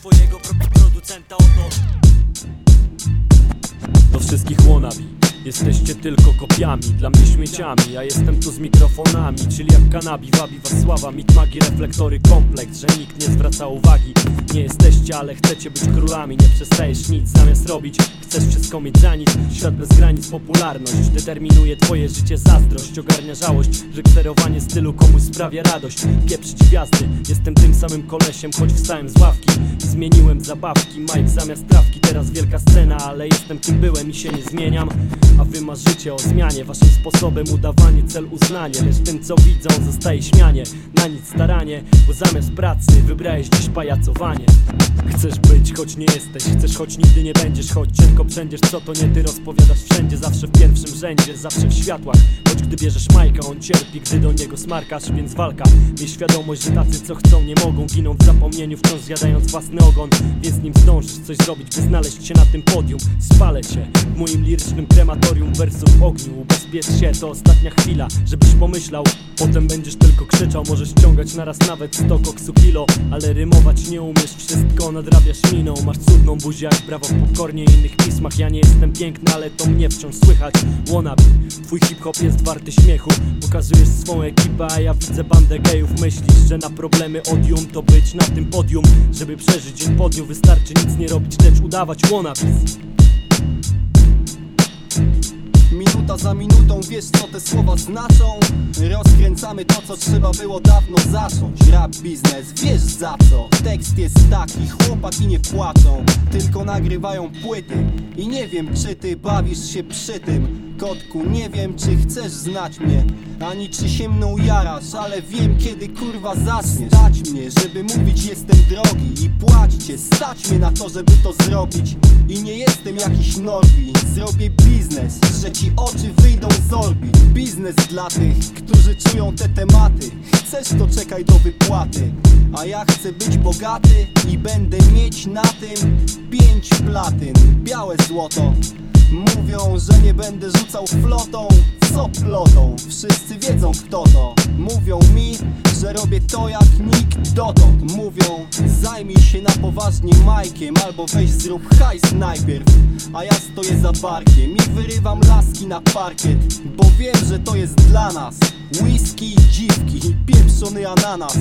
swojego pro- producenta oto Do wszystkich wannabe Jesteście tylko kopiami, dla mnie śmieciami Ja jestem tu z mikrofonami, czyli jak kanabi Wabi was sława, mit reflektory, kompleks Że nikt nie zwraca uwagi. Nie jesteście, ale chcecie być królami Nie przestajesz nic zamiast robić. Chcesz wszystko mieć za nic Świat bez granic, popularność Determinuje twoje życie zazdrość Ogarnia żałość, że kserowanie stylu komuś sprawia radość. Pieprzyć gwiazdy, jestem tym samym kolesiem Choć wstałem z ławki. Zmieniłem zabawki Mike zamiast trawki, teraz wielka scena Ale jestem kim byłem i się nie zmieniam A wy marzycie o zmianie Waszym sposobem udawanie cel uznanie. Lecz tym co widzą zostaje śmianie. Na nic staranie, bo zamiast pracy Wybrałeś dziś pajacowanie. Chcesz być, choć nie jesteś. Chcesz, choć nigdy nie będziesz. Choć cienko przędziesz, co to nie ty rozpowiadasz wszędzie. Zawsze w pierwszym rzędzie, zawsze w światłach. Choć gdy bierzesz Majka, on cierpi Gdy do niego smarkasz, więc walka Miej świadomość, że tacy co chcą nie mogą. Giną w zapomnieniu, wciąż zjadając własny ogon. Więc nim zdążysz coś zrobić, by znaleźć się na tym podium Spalę cię. W moim lirycznym krematorium Wersów w ogniu, ubezpiecz się, to ostatnia chwila Żebyś pomyślał, potem będziesz tylko krzyczał Możesz ściągać naraz nawet 100 koksu kilo. Ale rymować nie umiesz, wszystko nadrabiasz miną. Masz cudną buzię jak brawo w popcornie. Innych pismach Ja nie jestem piękny, ale to mnie wciąż słychać. Wannabe, twój hip-hop jest warty śmiechu. Pokazujesz swą ekipę, a ja widzę bandę gejów. Myślisz, że na problemy odium to być na tym podium. Żeby przeżyć dzień po wystarczy nic nie robić, lecz udawać wannabes Minuta za minutą, wiesz co te słowa znaczą? Rozkręcamy to, co trzeba było dawno zacząć. Rap biznes, wiesz za co? Tekst jest taki, chłopaki nie płacą Tylko nagrywają płyty. I nie wiem, czy ty bawisz się przy tym. Kotku, nie wiem, czy chcesz znać mnie. Ani czy się mną jarasz, ale wiem, kiedy kurwa zaczniesz. Stać mnie, żeby mówić jestem drogi. I płacicie, stać mnie na to, żeby to zrobić. I nie jestem jakiś Norbi. Zrobię biznes, że ci oczy wyjdą z orbit Biznes dla tych, którzy czują te tematy. Chcesz to czekaj do wypłaty. A ja chcę być bogaty i będę mieć na tym pięć platyn. Białe złoto Mówią, że nie będę rzucał flotą Co plotą? Wszyscy wiedzą kto to Mówią mi, że robię to jak nikt dotąd Mówią, zajmij się na poważnie Majkiem Albo weź zrób hajs najpierw A ja stoję za barkiem i wyrywam laski na parkiet Bo wiem, że to jest dla nas Whisky, dziwki, pieprzony ananas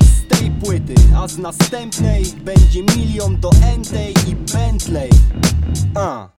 z tej płyty, a z następnej będzie milion do Entej i Bentley. A.